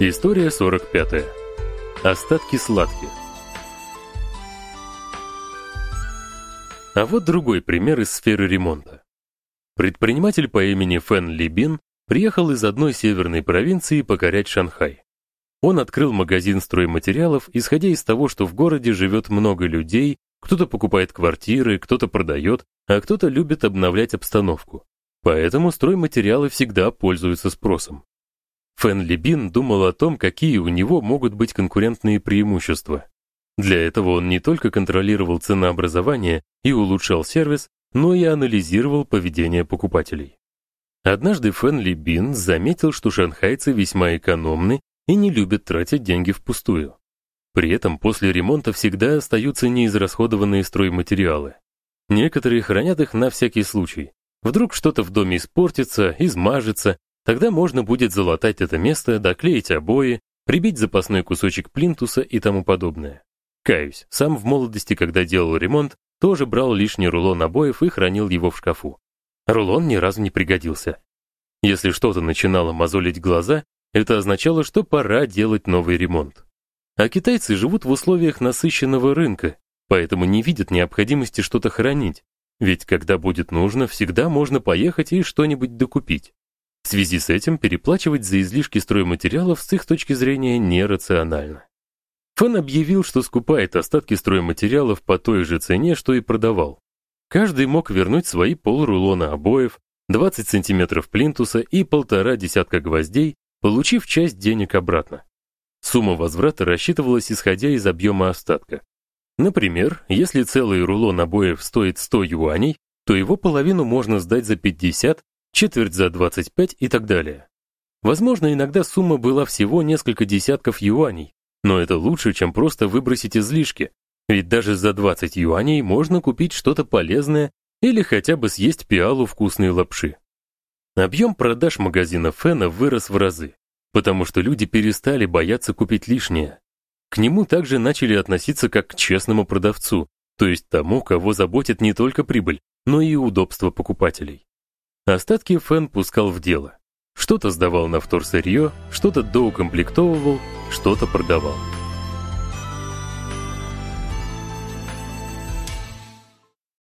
История 45. Остатки сладких. А вот другой пример из сферы ремонта. Предприниматель по имени Фэн Ли Бин приехал из одной северной провинции покорять Шанхай. Он открыл магазин стройматериалов, исходя из того, что в городе живет много людей, кто-то покупает квартиры, кто-то продает, а кто-то любит обновлять обстановку. Поэтому стройматериалы всегда пользуются спросом. Фэн Либин думал о том, какие у него могут быть конкурентные преимущества. Для этого он не только контролировал ценообразование и улучшал сервис, но и анализировал поведение покупателей. Однажды Фэн Либин заметил, что шанхайцы весьма экономны и не любят тратить деньги впустую. При этом после ремонта всегда остаются неизрасходованные стройматериалы. Некоторые хранят их на всякий случай. Вдруг что-то в доме испортится, измажется Тогда можно будет залатать это место, доклеить обои, прибить запасной кусочек плинтуса и тому подобное. Каюсь, сам в молодости, когда делал ремонт, тоже брал лишний рулон обоев и хранил его в шкафу. Рулон ни разу не пригодился. Если что-то начинало мозолить глаза, это означало, что пора делать новый ремонт. А китайцы живут в условиях насыщенного рынка, поэтому не видят необходимости что-то хранить. Ведь когда будет нужно, всегда можно поехать и что-нибудь докупить. В связи с этим переплачивать за излишки стройматериалов с их точки зрения нерационально. Фэн объявил, что скупает остатки стройматериалов по той же цене, что и продавал. Каждый мог вернуть свои полрулона обоев, 20 сантиметров плинтуса и полтора десятка гвоздей, получив часть денег обратно. Сумма возврата рассчитывалась исходя из объема остатка. Например, если целый рулон обоев стоит 100 юаней, то его половину можно сдать за 50, четверть за 25 и так далее. Возможно, иногда сумма была всего несколько десятков юаней, но это лучше, чем просто выбросить излишки, ведь даже за 20 юаней можно купить что-то полезное или хотя бы съесть пиалу вкусной лапши. Объем продаж магазина Фэна вырос в разы, потому что люди перестали бояться купить лишнее. К нему также начали относиться как к честному продавцу, то есть тому, кого заботит не только прибыль, но и удобство покупателей. Остатки Фэн пускал в дело. Что-то сдавал на вторсырье, что-то доукомплектовывал, что-то продавал.